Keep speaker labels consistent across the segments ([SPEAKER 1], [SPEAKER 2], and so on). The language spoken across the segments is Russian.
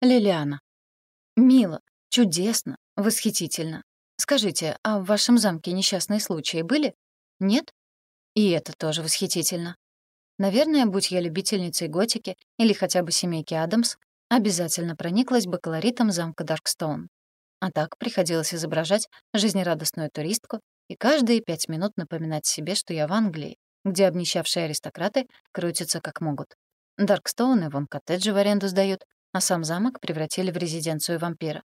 [SPEAKER 1] Лилиана. Мило, чудесно, восхитительно. Скажите, а в вашем замке несчастные случаи были? Нет? И это тоже восхитительно. Наверное, будь я любительницей готики или хотя бы семейки Адамс, обязательно прониклась бы колоритом замка Даркстоун. А так приходилось изображать жизнерадостную туристку и каждые пять минут напоминать себе, что я в Англии, где обнищавшие аристократы крутятся как могут. Даркстоуны вон коттеджи в аренду сдают, а сам замок превратили в резиденцию вампира.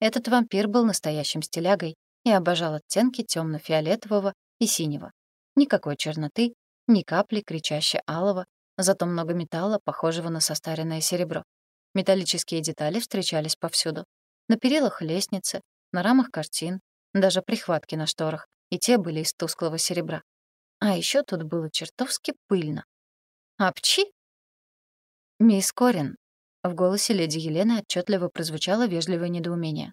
[SPEAKER 1] Этот вампир был настоящим стилягой и обожал оттенки темно фиолетового и синего. Никакой черноты, ни капли кричаще алого, зато много металла, похожего на состаренное серебро. Металлические детали встречались повсюду. На перилах лестницы, на рамах картин, даже прихватки на шторах, и те были из тусклого серебра. А еще тут было чертовски пыльно. «Апчи!» «Мисс Корин, в голосе леди Елены отчетливо прозвучало вежливое недоумение.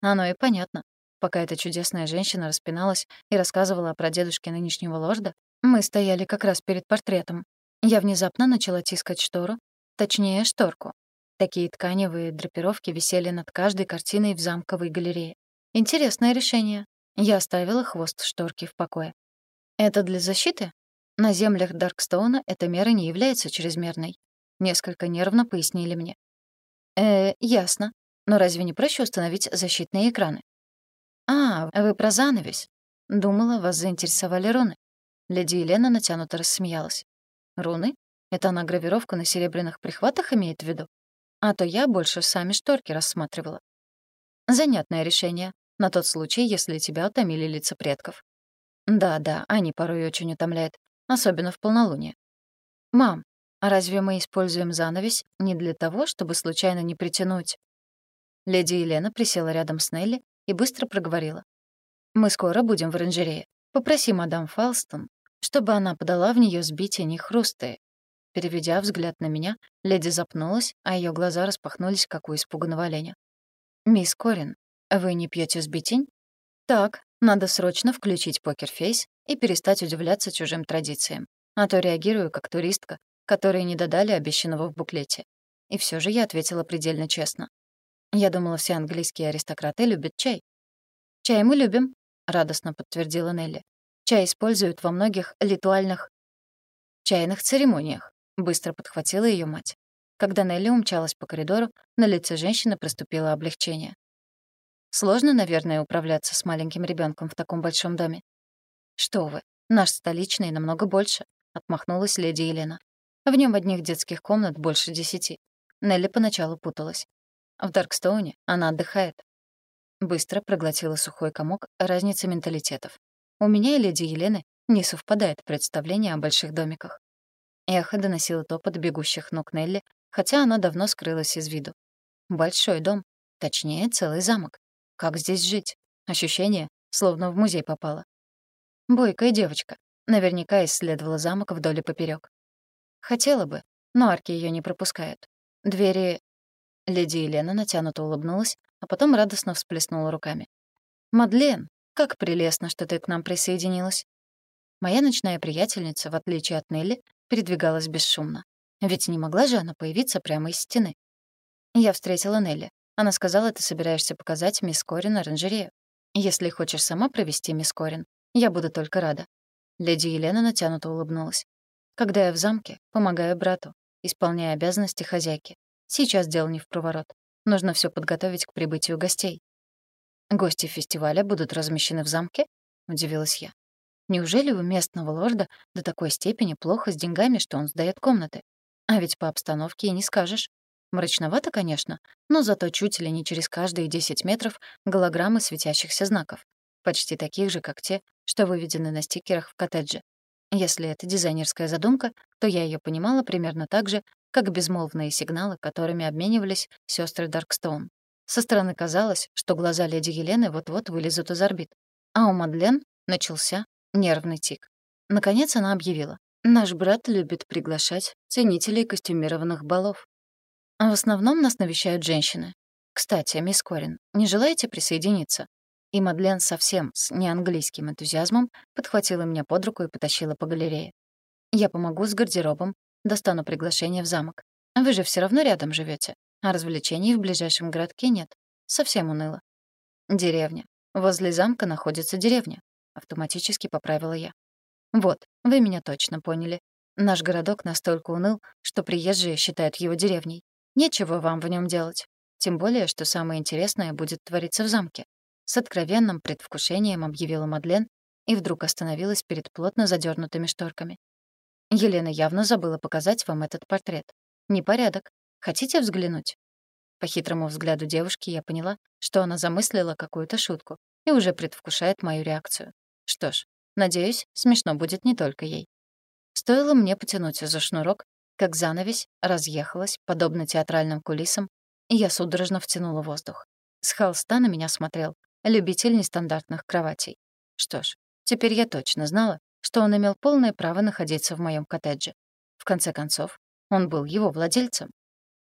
[SPEAKER 1] Оно и понятно. Пока эта чудесная женщина распиналась и рассказывала о прадедушке нынешнего лорда, мы стояли как раз перед портретом. Я внезапно начала тискать штору, точнее, шторку. Такие тканевые драпировки висели над каждой картиной в замковой галерее. Интересное решение. Я оставила хвост шторки в покое. Это для защиты? На землях Даркстоуна эта мера не является чрезмерной. Несколько нервно пояснили мне. «Э, ясно. Но разве не проще установить защитные экраны?» «А, вы про занавес. Думала, вас заинтересовали руны». Леди Елена натянуто рассмеялась. «Руны? Это она гравировку на серебряных прихватах имеет в виду? А то я больше сами шторки рассматривала». Занятное решение, на тот случай, если тебя утомили лица предков. Да-да, они порой очень утомляют, особенно в полнолуние. «Мам, а разве мы используем занавес не для того, чтобы случайно не притянуть? Леди Елена присела рядом с Нелли и быстро проговорила. «Мы скоро будем в оранжерее. Попроси мадам Фалстон, чтобы она подала в нее сбитие не хрустые». Переведя взгляд на меня, леди запнулась, а ее глаза распахнулись, как у испуганного оленя. «Мисс Корин, вы не пьете сбитень?» «Так, надо срочно включить покерфейс и перестать удивляться чужим традициям. А то реагирую как туристка, которые не додали обещанного в буклете. И все же я ответила предельно честно. Я думала, все английские аристократы любят чай. «Чай мы любим», — радостно подтвердила Нелли. «Чай используют во многих ритуальных чайных церемониях», — быстро подхватила ее мать. Когда Нелли умчалась по коридору, на лице женщины проступило облегчение. Сложно, наверное, управляться с маленьким ребенком в таком большом доме. «Что вы, наш столичный намного больше», — отмахнулась леди Елена. В нем одних детских комнат больше десяти. Нелли поначалу путалась. В Даркстоуне она отдыхает. Быстро проглотила сухой комок разницы менталитетов. У меня и леди Елены не совпадает представление о больших домиках. Эхо доносило топот бегущих ног Нелли, хотя она давно скрылась из виду. Большой дом, точнее, целый замок. Как здесь жить? Ощущение, словно в музей попала. Бойкая девочка. Наверняка исследовала замок вдоль и поперёк. Хотела бы, но арки ее не пропускают. Двери... Леди Елена натянуто улыбнулась, а потом радостно всплеснула руками. «Мадлен, как прелестно, что ты к нам присоединилась». Моя ночная приятельница, в отличие от Нелли, передвигалась бесшумно. Ведь не могла же она появиться прямо из стены. Я встретила Нелли. Она сказала, ты собираешься показать мисс Корин оранжерею. Если хочешь сама провести мисс Корин, я буду только рада. Леди Елена натянуто улыбнулась. Когда я в замке, помогаю брату, исполняя обязанности хозяйки. Сейчас дело не в проворот. Нужно все подготовить к прибытию гостей. «Гости фестиваля будут размещены в замке?» — удивилась я. «Неужели у местного лорда до такой степени плохо с деньгами, что он сдаёт комнаты? А ведь по обстановке и не скажешь. Мрачновато, конечно, но зато чуть ли не через каждые 10 метров голограммы светящихся знаков, почти таких же, как те, что выведены на стикерах в коттедже. Если это дизайнерская задумка, то я ее понимала примерно так же, как безмолвные сигналы, которыми обменивались сестры Даркстоун. Со стороны казалось, что глаза леди Елены вот-вот вылезут из орбит. А у Мадлен начался нервный тик. Наконец она объявила. «Наш брат любит приглашать ценителей костюмированных балов. А в основном нас навещают женщины. Кстати, мисс Корин, не желаете присоединиться? И Мадлен совсем с неанглийским энтузиазмом подхватила меня под руку и потащила по галерее. «Я помогу с гардеробом, достану приглашение в замок. Вы же все равно рядом живете. а развлечений в ближайшем городке нет. Совсем уныло. Деревня. Возле замка находится деревня. Автоматически поправила я. Вот, вы меня точно поняли. Наш городок настолько уныл, что приезжие считают его деревней. Нечего вам в нем делать. Тем более, что самое интересное будет твориться в замке. С откровенным предвкушением объявила Мадлен и вдруг остановилась перед плотно задернутыми шторками. Елена явно забыла показать вам этот портрет. Непорядок. Хотите взглянуть? По хитрому взгляду девушки я поняла, что она замыслила какую-то шутку и уже предвкушает мою реакцию. Что ж, надеюсь, смешно будет не только ей. Стоило мне потянуть за шнурок, как занавесь разъехалась, подобно театральным кулисам, и я судорожно втянула воздух. С холста на меня смотрел любитель нестандартных кроватей. Что ж, теперь я точно знала, что он имел полное право находиться в моем коттедже. В конце концов, он был его владельцем.